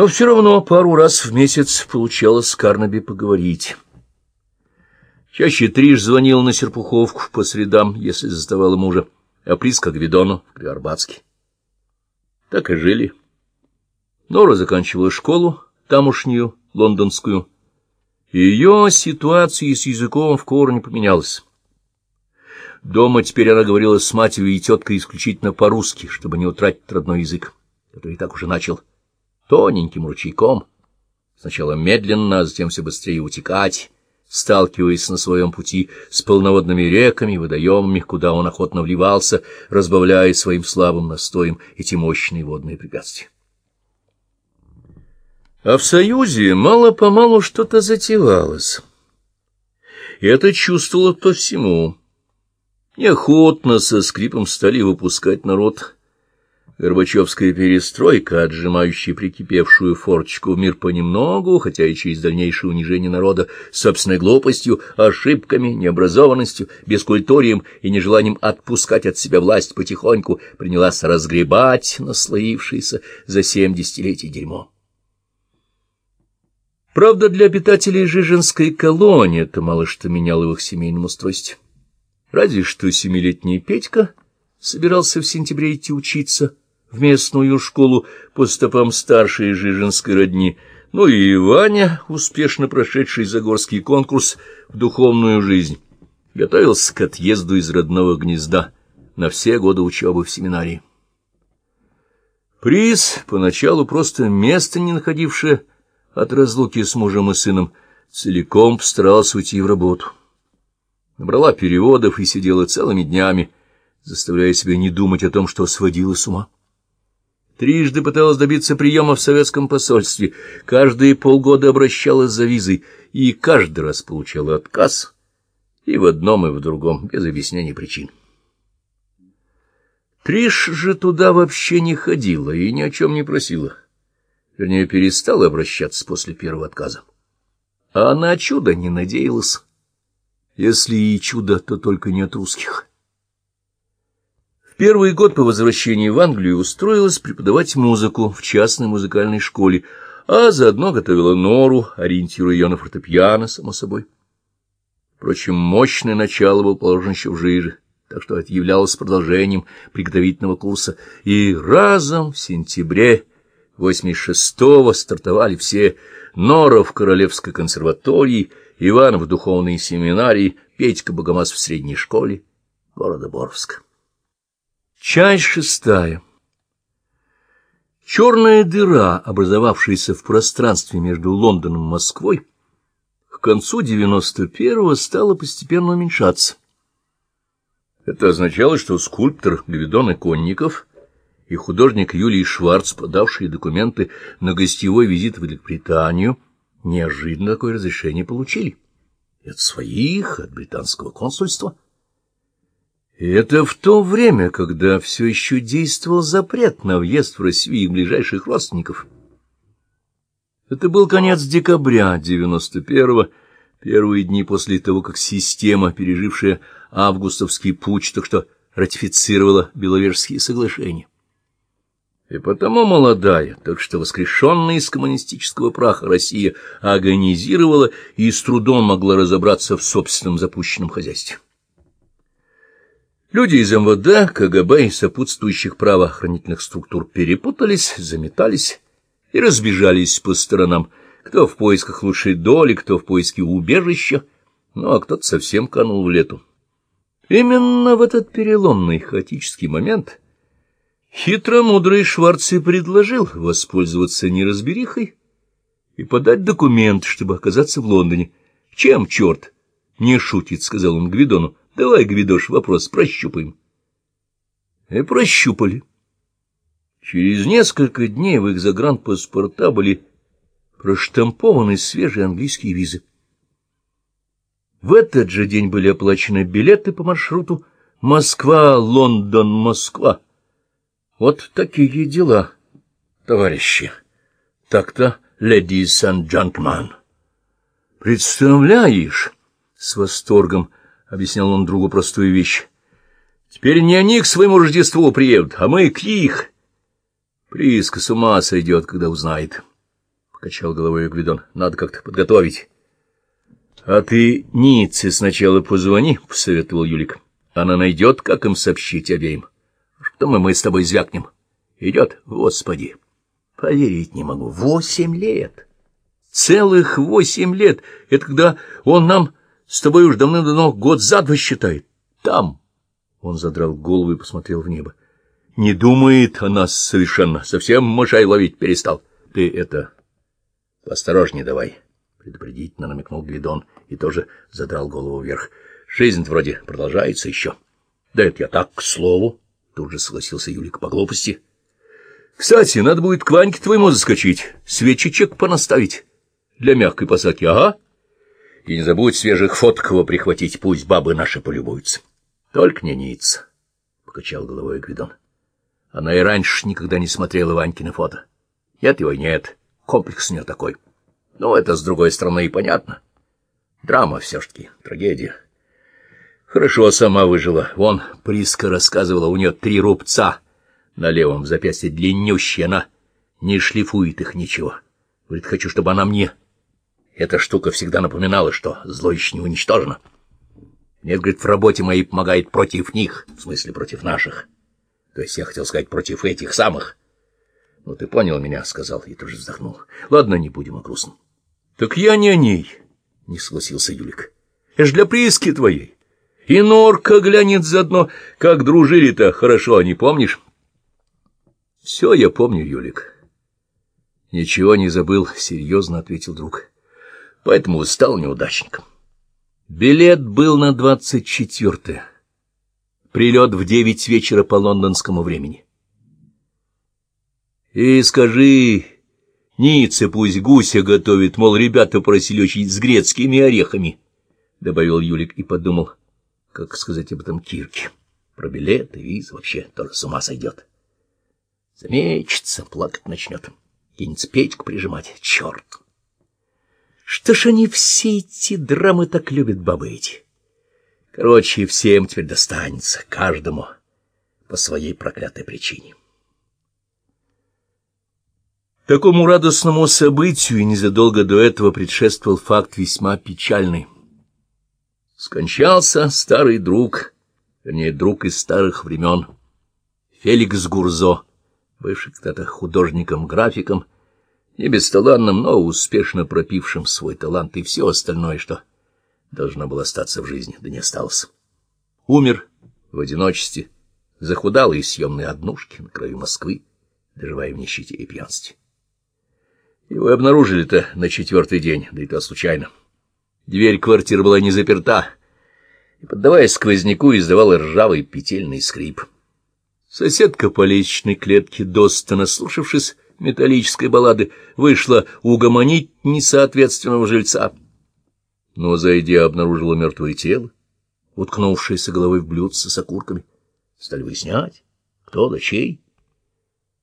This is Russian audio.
Но все равно пару раз в месяц получалось с Карнаби поговорить. Чаще Триш звонил на Серпуховку по средам, если заставала мужа, а Приска к Гвидону в Криарбатске. Так и жили. Нора заканчивала школу, тамошнюю, лондонскую. Ее ситуация с языком в корне поменялась. Дома теперь она говорила с матерью и теткой исключительно по-русски, чтобы не утратить родной язык, который и так уже начал тоненьким ручейком, сначала медленно, а затем все быстрее утекать, сталкиваясь на своем пути с полноводными реками, водоемами, куда он охотно вливался, разбавляя своим слабым настоем эти мощные водные препятствия. А в Союзе мало-помалу что-то затевалось. И это чувствовало по всему. Неохотно со скрипом стали выпускать народ. Горбачевская перестройка, отжимающая прикипевшую форточку в мир понемногу, хотя и через дальнейшее унижение народа собственной глупостью, ошибками, необразованностью, бескультурием и нежеланием отпускать от себя власть потихоньку, принялась разгребать наслоившееся за семь десятилетий дерьмо. Правда, для обитателей Жиженской колонии это мало что меняло в их семейном устройстве. Разве что семилетний Петька собирался в сентябре идти учиться в местную школу по стопам старшей Жиженской родни, ну и Ваня, успешно прошедший Загорский конкурс в духовную жизнь, готовился к отъезду из родного гнезда на все годы учебы в семинарии. Приз, поначалу просто место не находившее от разлуки с мужем и сыном, целиком постаралась уйти в работу. Набрала переводов и сидела целыми днями, заставляя себя не думать о том, что сводила с ума. Трижды пыталась добиться приема в советском посольстве, каждые полгода обращалась за визой и каждый раз получала отказ, и в одном, и в другом, без объяснений причин. Триш же туда вообще не ходила и ни о чем не просила вернее, перестала обращаться после первого отказа. А на чудо не надеялась. Если и чудо, то только не от русских. Первый год по возвращении в Англию устроилась преподавать музыку в частной музыкальной школе, а заодно готовила нору, ориентируя ее на фортепиано, само собой. Впрочем, мощное начало было положено еще в жиже, так что это являлось продолжением приготовительного курса, и разом в сентябре 86-го стартовали все Нора в Королевской консерватории, Иван в духовной семинарии, Петька Богомаз в средней школе города Боровска. Часть шестая. Черная дыра, образовавшаяся в пространстве между Лондоном и Москвой, к концу 91-го стала постепенно уменьшаться. Это означало, что скульптор Гвидон Иконников — и художник Юлий Шварц, подавшие документы на гостевой визит в Великобританию, неожиданно такое разрешение получили. И от своих, от британского консульства. И это в то время, когда все еще действовал запрет на въезд в Россию их ближайших родственников. Это был конец декабря 91-го, первые дни после того, как система, пережившая августовский путь, так что ратифицировала Беловежские соглашения. И потому молодая, так что воскрешенная из коммунистического праха Россия агонизировала и с трудом могла разобраться в собственном запущенном хозяйстве. Люди из МВД, КГБ и сопутствующих правоохранительных структур перепутались, заметались и разбежались по сторонам, кто в поисках лучшей доли, кто в поиске убежища, ну а кто-то совсем канул в лету. Именно в этот переломный хаотический момент — Хитромудрый Шварц и предложил воспользоваться неразберихой и подать документ, чтобы оказаться в Лондоне. Чем черт? Не шутит, — сказал он Гвидону. Давай, Гвидош, вопрос прощупаем. И прощупали. Через несколько дней в их загранпаспорта были проштампованы свежие английские визы. В этот же день были оплачены билеты по маршруту Москва-Лондон-Москва. Вот такие дела, товарищи. Так-то, ladies and gentlemen. Представляешь, с восторгом объяснял он другу простую вещь. Теперь не они к своему Рождеству приедут, а мы к их. Прииска с ума сойдет, когда узнает. покачал головой Гвидон. — Надо как-то подготовить. — А ты Ницце сначала позвони, — посоветовал Юлик. — Она найдет, как им сообщить обеим. Потом и мы с тобой звякнем. Идет? Господи! Поверить не могу. Восемь лет! Целых восемь лет! Это когда он нам с тобой уж давным-давно год за два считает. Там! Он задрал голову и посмотрел в небо. Не думает о нас совершенно. Совсем мышай ловить перестал. Ты это... Осторожнее давай, — предупредительно намекнул Гвидон и тоже задрал голову вверх. Жизнь вроде продолжается еще. Да это я так, к слову, — тут же согласился Юлик по глупости. Кстати, надо будет к Ваньке твоему заскочить, свечечек понаставить. Для мягкой посадки, ага. И не забудь свежих фоток его прихватить, пусть бабы наши полюбуются. Только не ниц, — покачал головой Гвидон. Она и раньше никогда не смотрела Ванькины фото. Нет его нет, комплекс у нее такой. Но это, с другой стороны, и понятно. Драма все-таки, трагедия. Хорошо сама выжила. Вон, Приска рассказывала, у нее три рубца на левом запястье длиннющие, она не шлифует их ничего. Говорит, хочу, чтобы она мне... Эта штука всегда напоминала, что зло еще не уничтожено. Нет, говорит, в работе моей помогает против них, в смысле против наших. То есть я хотел сказать против этих самых. — Ну, ты понял меня, — сказал и тоже вздохнул. — Ладно, не будем о грустном. — Так я не о ней, — не согласился Юлик. — Это ж для прииски твоей. И норка глянет заодно, как дружили-то хорошо, а не помнишь? — Все я помню, Юлик. — Ничего не забыл, — серьезно ответил друг. — Поэтому стал неудачником. Билет был на двадцать четвертое. Прилет в девять вечера по лондонскому времени. И скажи, Ницца пусть гуся готовит, мол, ребята просили очень с грецкими орехами, — добавил Юлик и подумал, как сказать об этом Кирке. Про билеты, визы вообще тоже с ума сойдет. Замечется, плакать начнет, кинется Петьку прижимать. Черт! Что ж они все эти драмы так любят, бабы эти? Короче, всем теперь достанется, каждому по своей проклятой причине. Такому радостному событию незадолго до этого предшествовал факт весьма печальный. Скончался старый друг, вернее, друг из старых времен, Феликс Гурзо, бывший когда-то художником-графиком, не бесталанным, но успешно пропившим свой талант и все остальное, что должно было остаться в жизни, да не осталось. Умер в одиночестве, захудалый из съемной однушки на краю Москвы, доживая в нищете и пьянстве. Его обнаружили-то на четвертый день, да и то случайно. Дверь квартиры была не заперта, и, поддаваясь сквозняку, издавала ржавый петельный скрип. Соседка по лестничной клетке, доста наслушавшись металлической баллады, вышла угомонить несоответственного жильца — но, зайдя, обнаружила мертвое тело, уткнувшееся головой в блюдце с окурками. Стали выяснять, кто да чей.